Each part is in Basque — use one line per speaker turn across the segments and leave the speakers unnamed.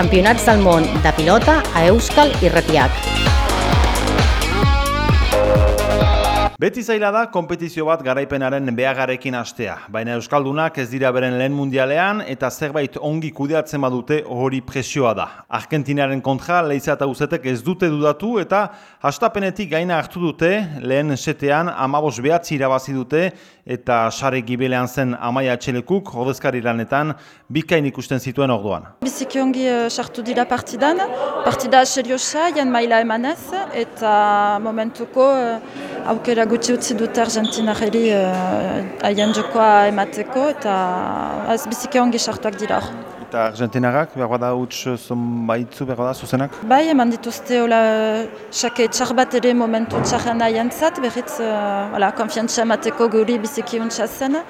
Campionats del món de pilota a Euskal Irratiak.
Beti zaila da, kompetizio bat garaipenaren behagarekin astea. Baina Euskaldunak ez dira beren lehen mundialean eta zerbait ongi kudeatzen badute hori presioa da. Argentinaren kontra lehiza eta uzetek ez dute dudatu eta hastapenetik gaina hartu dute lehen setean amabos behatzi irabazi dute eta sare gibelean zen amaia atxelekuk hodezkari lanetan bikain ikusten zituen orduan.
Biziki ongi uh, sartu dira partidan, partida seriosa, jan maila emanez eta momentuko uh, aukera gutxi utzi dute Argentinarri uh, aien jokoa emateko eta az biziki ongi sartuak dira hor.
Eta Argentinarrak, behar bada huts baitzu, behar bada zuzenak?
Bai, eman dituzte hola, xake txar bat ere momentu txarren aien zat, berriz, uh, konfiantzia emateko guri biziki untsa zen.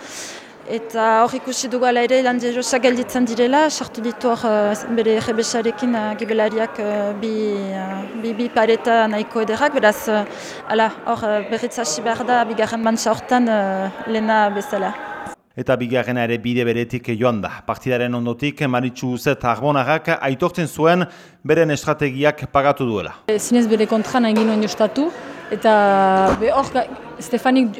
Eta hor ikusi dugu ala ere lan derosa gelditzen direla, sartu ditu hor uh, bere rebesarekin gibelariak bi, bi, bi pareta nahiko ederrak, beraz uh, hor uh, berriz hasi behar da bigarren bantza hortan uh, lehena bezala.
Eta bigarrena ere bide beretik joan da. Partidaren ondotik Maritxu Uzet Arbonagak aitortzen zuen beren estrategiak pagatu duela.
Zinez bere kontran egin nuen jostatu, eta hor Stefanik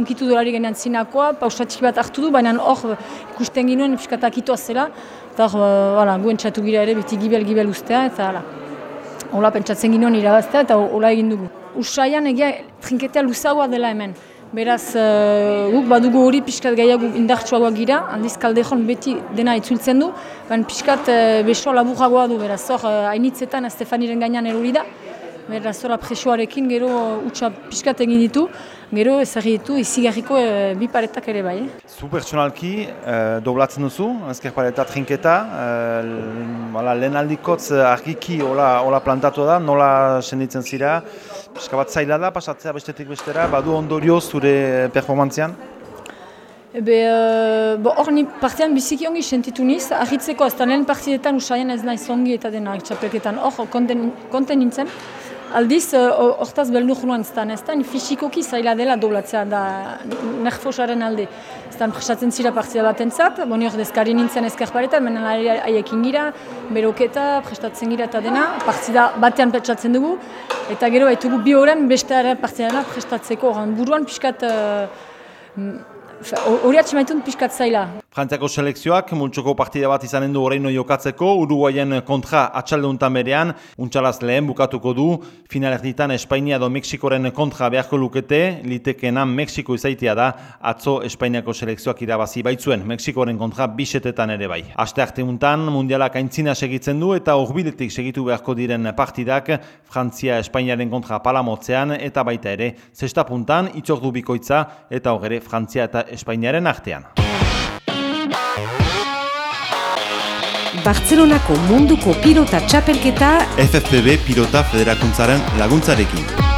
unkitu dolari genean zinakoa, pausatxik bat hartu du, baina hor ikusten ginoen piskatak itoa zela, eta hor, guen txatu gira ere, biti gibel-gibel ustea, eta hala. Hola, pentsatzen ginoen irabaztea, eta hola egin dugu. Usaian egia trinketea luzaua dela hemen. Beraz, uh, guk badugu hori pixkat gaiago indartsuagoa gira, handiz kaldejon beti dena itzultzen du, baina pixkat uh, beso laburragoa du, beraz, hor, uh, hainitzetan Stefaniren gainean erori da, Beraz, zora presioarekin gero utxa pixkat egin ditu, gero ezagri ditu izigarriko e, bi paretak ere bai. Eh?
Zu pertsonalki e, doblatzen duzu, ezker pareta trinketa, e, lehen aldikotz argiki hola, hola plantatu da, nola senditzen zira, pixka bat zaila da, pasatzea bestetik bestera, badu ondorio zure performantzian?
Ebe, uh, hor ni partian biziki ongi sentitu niz, ahitzeko azta lehen partidetan usaian ez nahi zongi eta dena txapelketan hor konten, konten nintzen. Aldiz, eh, hortaz uh, beldur nuen ez da, fisikoki zaila dela doblatzea da nerfosaren alde. Ez da, prestatzen zira partida bat entzat, boni hor dezkari nintzen ezker paretan, menen haiekin gira, beroketa, prestatzen gira eta dena, partida batean petsatzen dugu, eta gero baitugu bi horren beste partida prestatzeko, buruan pixkat uh, hori atxemaitun pixkat zaila.
Frantziako selekzioak multsoko partida bat izanen du horreino jokatzeko, Uruguayen kontra atxaldeuntan berean, untxalaz lehen bukatuko du, finalerditan Espainia do Mexikoren kontra beharko lukete, litekenan Mexiko izaitia da, atzo Espainiako selekzioak irabazi baitzuen, Mexikoren kontra bisetetan ere bai. Aste arteuntan, mundialak aintzina segitzen du eta horbiletik segitu beharko diren partidak, Frantzia Espainiaren kontra palamotzean eta baita ere, zesta puntan, itzordu bikoitza eta horre Frantzia eta Espainiaren artean.
Bartzelonako munduko pilota txapelketa
FFPB Pilota Federakuntzaren laguntzarekin.